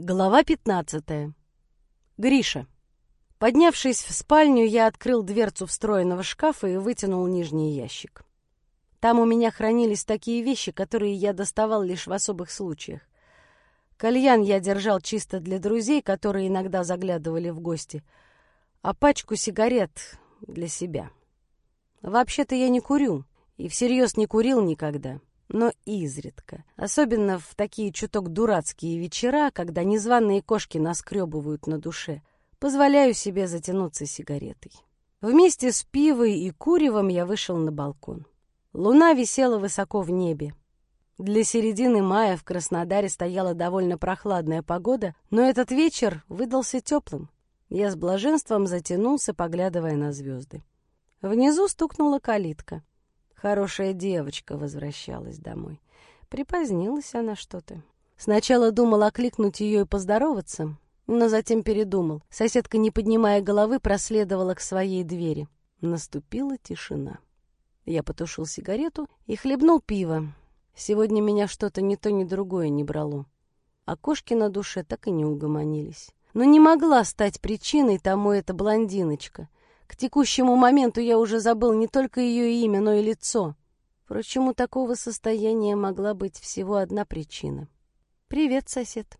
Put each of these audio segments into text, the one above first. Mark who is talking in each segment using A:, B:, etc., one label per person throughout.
A: Глава 15. Гриша. Поднявшись в спальню, я открыл дверцу встроенного шкафа и вытянул нижний ящик. Там у меня хранились такие вещи, которые я доставал лишь в особых случаях. Кальян я держал чисто для друзей, которые иногда заглядывали в гости, а пачку сигарет для себя. Вообще-то я не курю, и всерьез не курил никогда но изредка. Особенно в такие чуток дурацкие вечера, когда незваные кошки наскребывают на душе. Позволяю себе затянуться сигаретой. Вместе с пивой и куревом я вышел на балкон. Луна висела высоко в небе. Для середины мая в Краснодаре стояла довольно прохладная погода, но этот вечер выдался теплым. Я с блаженством затянулся, поглядывая на звезды. Внизу стукнула калитка. Хорошая девочка возвращалась домой. Припозднилась она что-то. Сначала думал окликнуть ее и поздороваться, но затем передумал. Соседка, не поднимая головы, проследовала к своей двери. Наступила тишина. Я потушил сигарету и хлебнул пиво. Сегодня меня что-то ни то, ни другое не брало. А кошки на душе так и не угомонились. Но не могла стать причиной тому эта блондиночка. К текущему моменту я уже забыл не только ее имя, но и лицо. Впрочем, у такого состояния могла быть всего одна причина. «Привет, сосед».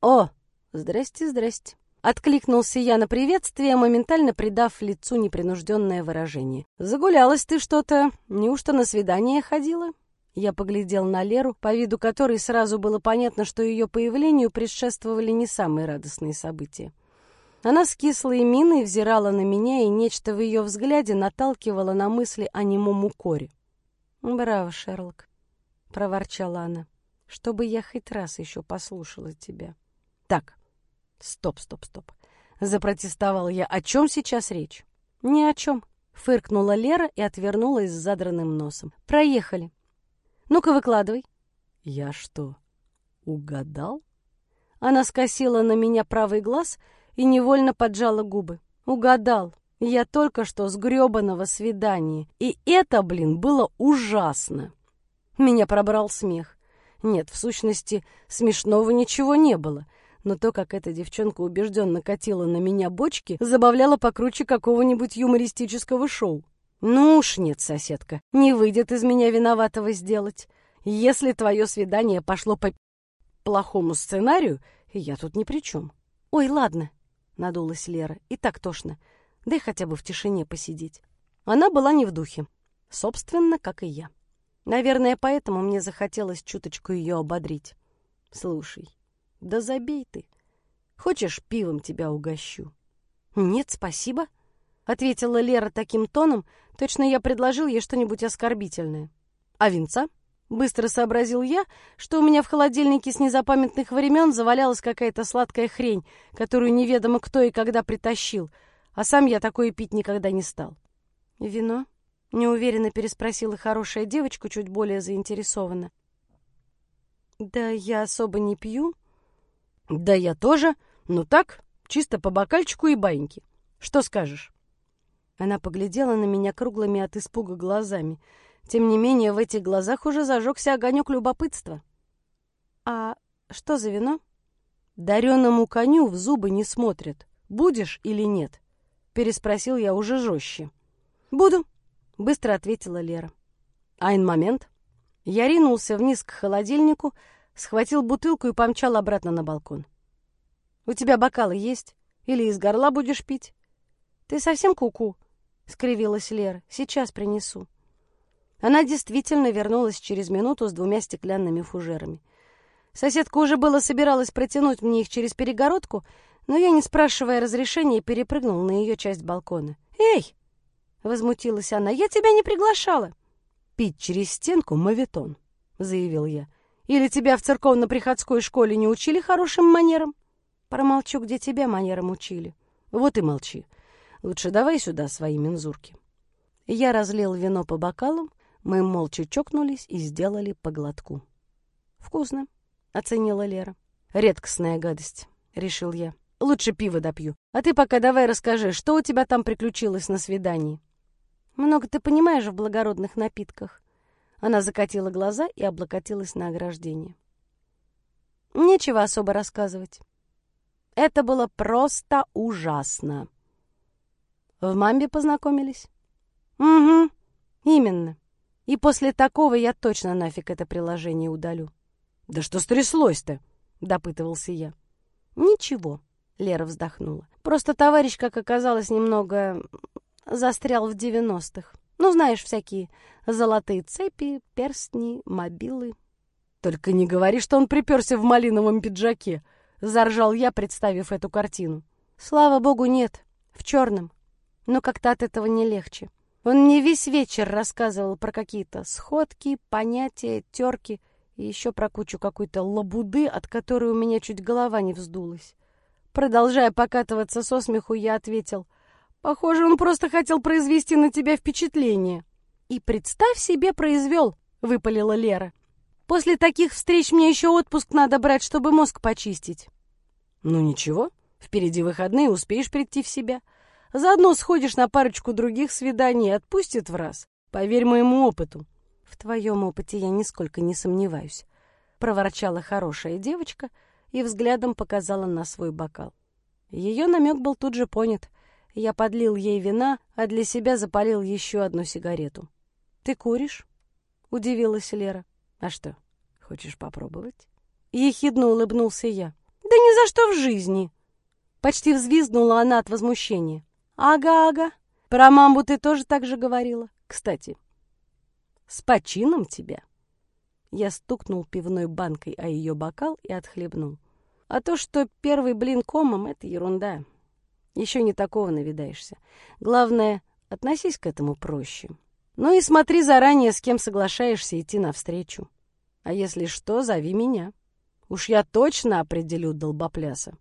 A: «О, здрасте, здрасте». Откликнулся я на приветствие, моментально придав лицу непринужденное выражение. «Загулялась ты что-то? Неужто на свидание ходила?» Я поглядел на Леру, по виду которой сразу было понятно, что ее появлению предшествовали не самые радостные события. Она с кислой миной взирала на меня, и нечто в ее взгляде наталкивало на мысли о немом укоре. «Браво, Шерлок», — проворчала она, — «чтобы я хоть раз еще послушала тебя». «Так, стоп, стоп, стоп», — запротестовал я. «О чем сейчас речь?» «Ни о чем», — фыркнула Лера и отвернулась с задранным носом. «Проехали. Ну-ка, выкладывай». «Я что, угадал?» Она скосила на меня правый глаз — и невольно поджала губы. Угадал. Я только что с грёбаного свидания. И это, блин, было ужасно. Меня пробрал смех. Нет, в сущности, смешного ничего не было. Но то, как эта девчонка убежденно катила на меня бочки, забавляло покруче какого-нибудь юмористического шоу. Ну уж нет, соседка, не выйдет из меня виноватого сделать. Если твое свидание пошло по плохому сценарию, я тут ни при чем. Ой, ладно, надулась Лера. «И так тошно. Дай хотя бы в тишине посидеть». Она была не в духе. Собственно, как и я. Наверное, поэтому мне захотелось чуточку ее ободрить. «Слушай, да забей ты. Хочешь, пивом тебя угощу?» «Нет, спасибо», — ответила Лера таким тоном, точно я предложил ей что-нибудь оскорбительное. «А винца?» Быстро сообразил я, что у меня в холодильнике с незапамятных времен завалялась какая-то сладкая хрень, которую неведомо кто и когда притащил, а сам я такое пить никогда не стал. «Вино?» — неуверенно переспросила хорошая девочка, чуть более заинтересованно. «Да я особо не пью». «Да я тоже. Ну так, чисто по бокальчику и баиньки. Что скажешь?» Она поглядела на меня круглыми от испуга глазами — тем не менее, в этих глазах уже зажегся огонек любопытства. «А что за вино?» «Дареному коню в зубы не смотрят. Будешь или нет?» Переспросил я уже жестче. «Буду», — быстро ответила Лера. «Айн момент». Я ринулся вниз к холодильнику, схватил бутылку и помчал обратно на балкон. «У тебя бокалы есть? Или из горла будешь пить?» «Ты совсем куку?» -ку — скривилась Лера. «Сейчас принесу». Она действительно вернулась через минуту с двумя стеклянными фужерами. Соседка уже было собиралась протянуть мне их через перегородку, но я, не спрашивая разрешения, перепрыгнул на ее часть балкона. «Эй!» — возмутилась она. «Я тебя не приглашала!» «Пить через стенку — моветон», — заявил я. «Или тебя в церковно-приходской школе не учили хорошим манерам?» «Промолчу, где тебя манерам учили». «Вот и молчи. Лучше давай сюда свои мензурки». Я разлил вино по бокалам, мы молча чокнулись и сделали по глотку. «Вкусно», — оценила Лера. «Редкостная гадость», — решил я. «Лучше пиво допью. А ты пока давай расскажи, что у тебя там приключилось на свидании?» «Много ты понимаешь в благородных напитках». Она закатила глаза и облокотилась на ограждение. «Нечего особо рассказывать. Это было просто ужасно. В мамбе познакомились? Угу, именно. И после такого я точно нафиг это приложение удалю. Да что стряслось-то? Допытывался я. Ничего, Лера вздохнула. Просто товарищ, как оказалось, немного застрял в девяностых. Ну, знаешь, всякие золотые цепи, перстни, мобилы. Только не говори, что он приперся в малиновом пиджаке, заржал я, представив эту картину. Слава богу, нет, в черном. Но как-то от этого не легче. Он мне весь вечер рассказывал про какие-то сходки, понятия, терки и еще про кучу какой-то лабуды, от которой у меня чуть голова не вздулась. Продолжая покатываться со смеху, я ответил, «Похоже, он просто хотел произвести на тебя впечатление». «И представь себе, произвел», — выпалила Лера. После таких встреч мне еще отпуск надо брать, чтобы мозг почистить. Ну ничего, впереди выходные, успеешь прийти в себя. Заодно сходишь на парочку других свиданий и отпустит в раз. Поверь моему опыту. В твоем опыте я нисколько не сомневаюсь. Проворчала хорошая девочка и взглядом показала на свой бокал. Ее намек был тут же понят. Я подлил ей вина, а для себя запалил еще одну сигарету. «Ты куришь?» — удивилась Лера. А что, хочешь попробовать? Ехидно улыбнулся я. Да ни за что в жизни. Почти взвизгнула она от возмущения. Ага, ага. Про мамбу ты тоже так же говорила. Кстати, с почином тебя. Я стукнул пивной банкой о ее бокал и отхлебнул. А то, что первый блин комом, это ерунда. Еще не такого навидаешься. Главное, относись к этому проще. Ну и смотри заранее, с кем соглашаешься идти навстречу. А если что, зови меня. Уж я точно определю долбопляса.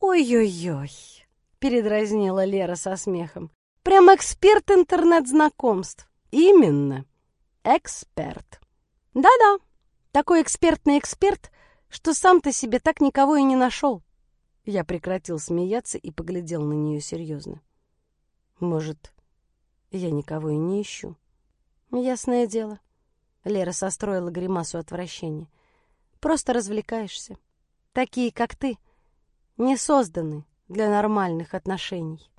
A: «Ой-ой-ой», — передразнила Лера со смехом. «Прям эксперт интернет-знакомств». «Именно, эксперт». «Да-да, такой экспертный эксперт, что сам-то себе так никого и не нашел». Я прекратил смеяться и поглядел на нее серьезно. «Может, я никого и не ищу. Ясное дело. Лера состроила гримасу отвращения. Просто развлекаешься. Такие, как ты, не созданы для нормальных отношений.